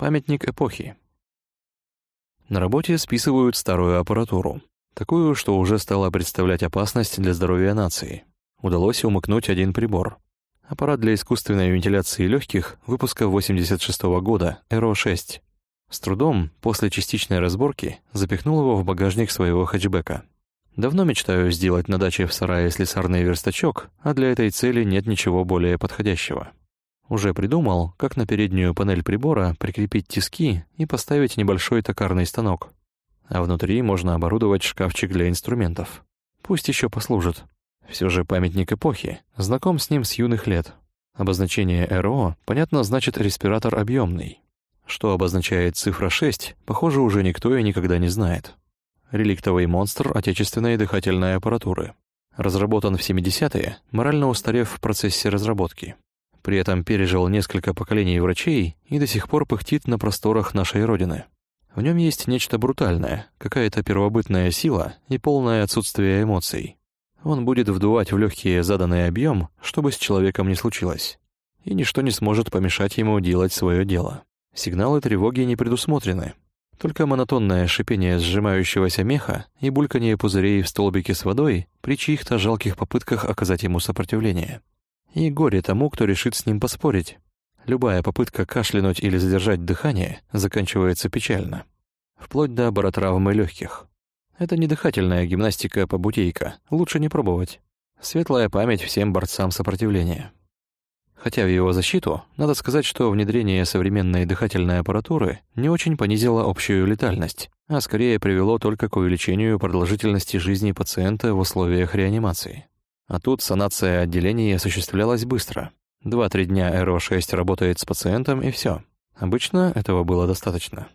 Памятник эпохи. На работе списывают старую аппаратуру. Такую, что уже стала представлять опасность для здоровья нации. Удалось умыкнуть один прибор. Аппарат для искусственной вентиляции легких выпуска 86 -го года, ЭРО-6. С трудом, после частичной разборки, запихнул его в багажник своего хэтчбека. Давно мечтаю сделать на даче в сарае слесарный верстачок, а для этой цели нет ничего более подходящего. Уже придумал, как на переднюю панель прибора прикрепить тиски и поставить небольшой токарный станок. А внутри можно оборудовать шкафчик для инструментов. Пусть еще послужит. Все же памятник эпохи, знаком с ним с юных лет. Обозначение РО, понятно, значит респиратор объемный. Что обозначает цифра 6, похоже, уже никто и никогда не знает. Реликтовый монстр отечественной дыхательной аппаратуры. Разработан в 70-е, морально устарев в процессе разработки. При этом пережил несколько поколений врачей и до сих пор пыхтит на просторах нашей Родины. В нем есть нечто брутальное, какая-то первобытная сила и полное отсутствие эмоций. Он будет вдувать в легкий заданный объем, чтобы с человеком не случилось. И ничто не сможет помешать ему делать свое дело. Сигналы тревоги не предусмотрены. Только монотонное шипение сжимающегося меха и бульканье пузырей в столбике с водой при чьих-то жалких попытках оказать ему сопротивление. И горе тому, кто решит с ним поспорить. Любая попытка кашлянуть или задержать дыхание заканчивается печально. Вплоть до баротравмы легких. Это не дыхательная гимнастика по бутейка, лучше не пробовать. Светлая память всем борцам сопротивления. Хотя в его защиту, надо сказать, что внедрение современной дыхательной аппаратуры не очень понизило общую летальность, а скорее привело только к увеличению продолжительности жизни пациента в условиях реанимации. А тут санация отделений осуществлялась быстро. Два-три дня РО-6 работает с пациентом, и все. Обычно этого было достаточно.